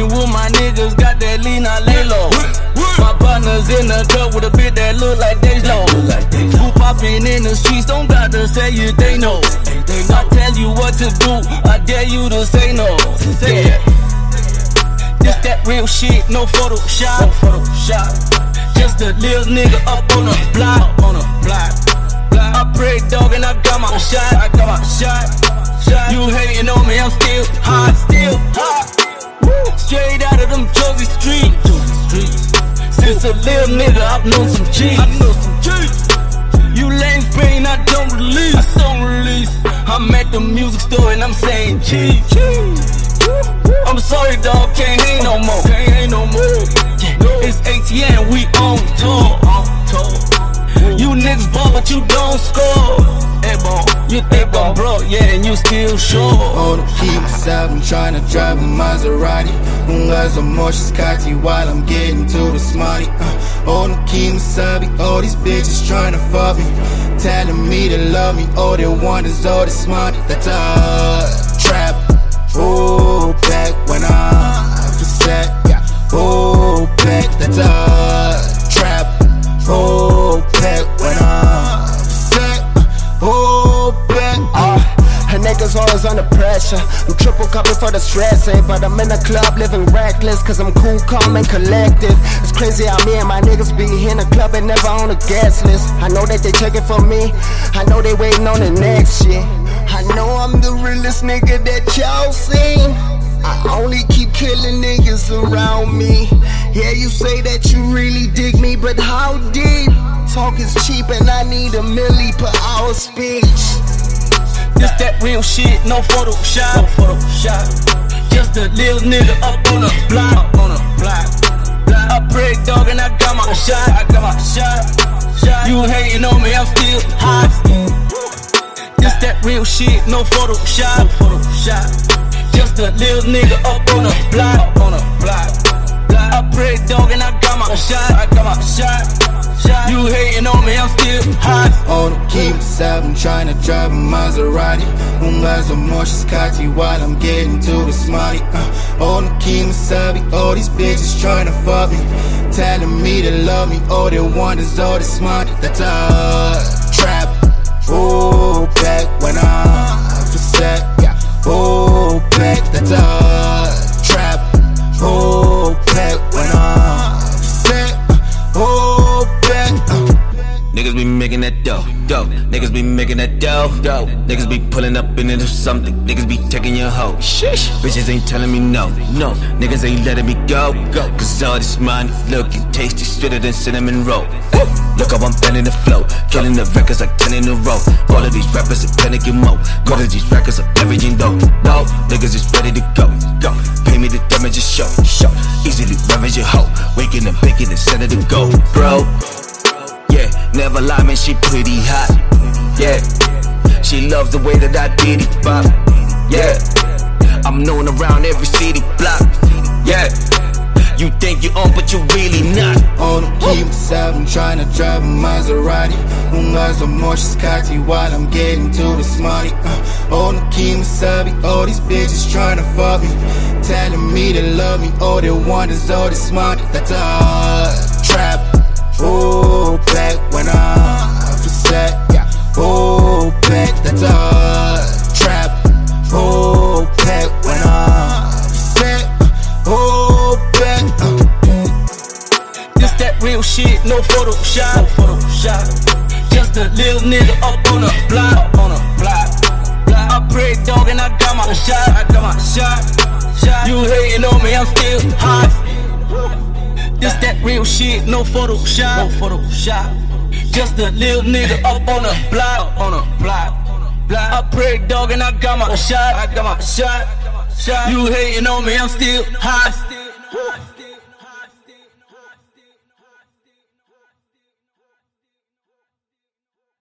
my niggas got that lean, I lay low. My partners in the club with a bitch that look like they know. Who poppin' in the streets don't gotta say you, they know. I tell you what to do, I dare you to say no. Say it. This that real shit, no Photoshop. No Photoshop. Just a little nigga up on the block. On the block. I pray, dog, and I got my shot. I got my shot. You hating on me, I'm still hot, still hot. Straight out of them Jersey streets. Since a little nigga, I've known some G's. I know some G's. You lames pain, I don't release. I don't release. I'm at the music store and I'm saying cheese. I'm sorry, dog, can't hang no more. Can't hang no more. It's ATN, we. On tour. I'm and you still sure. On the myself, I'm trying to drive a Maserati. Ungazo moshi skati while I'm getting to the smarty. Uh, on the myself, all these bitches trying to fuck me. Telling me to love me, all they want is all the smarty. That's a trap. Oh, back when I was set. Niggas always under pressure. I'm triple cupping for the stress, eh? But I'm in the club living reckless, cause I'm cool, calm, and collected. It's crazy how me and my niggas be in the club and never on the guest list. I know that they checking for me, I know they waiting on the next shit. I know I'm the realest nigga that y'all seen. I only keep killing niggas around me. Yeah, you say that you really dig me, but how deep? Talk is cheap and I need a milli per hour speech. Real shit, no Photoshop. No Photoshop. Just a little nigga up on the block. On the block. I pray, dog, and I got my shot. I got my shot. You hating on me, I'm still hot. This that real shit, no Photoshop. No Photoshop. Just a little nigga up on the block. Up on the block. I pray, dog, and I got my shot. I got my shot. You hating on me, I'm still hot. On the keep myself, I'm trying to drive a Maserati. Ungazo moshi skati while I'm getting to the smarty. Uh, on the keep myself, all these bitches trying to fuck me. Telling me to love me, all they want is all the smarty. That's a trap. Oh, be making that dough, dough. Niggas be making that dough, dough. Niggas be pulling up and into something. Niggas be taking your hoe. Shish. Bitches ain't telling me no, no. Niggas ain't letting me go, go. Cause all this money looking tasty, sweeter than cinnamon roll. Woo. Look how I'm bending the flow, killing the records like 10 in a row. All of these rappers are panicking mo. Go to these records are averaging dough, dough. niggas is ready to go, go. Pay me the damages, show, show. Easily ravage your hoe. Waking and baking and sending to go, bro. Yeah, never lie, man, she pretty hot. Yeah, she loves the way that I did it, bop. Yeah, I'm known around every city block. Yeah, you think you on, but you really not. On keep I'm trying to drive a Maserati. Ungazo moshi skati while I'm getting to the smarty. Uh, on keep myself, all these bitches trying to fuck me. Telling me to love me, all they want is all this money. That's a trap. Oh, back when I was set. Oh, back, that's a trap. Oh, back when I was set. Oh, uh? back. This that real shit, no Photoshop. No Photoshop. Just a little nigga up on the block. Up on the block. I pray, dog, and I got my shot. I got my shot. You hating on me, I'm still hot. This that real shit, no Photoshop. No Photoshop. Just a little nigga up on the block. On the block. I pray, dog, and I got my oh. shot. I got my shot. You hating on me, I'm still hot.